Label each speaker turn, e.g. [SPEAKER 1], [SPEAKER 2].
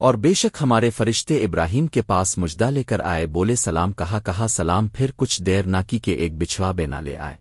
[SPEAKER 1] اور بے شک ہمارے فرشتے ابراہیم کے پاس مجدہ لے کر آئے بولے سلام کہا کہا سلام پھر کچھ دیر نہ کی کہ ایک بچھوا بے نہ لے آئے۔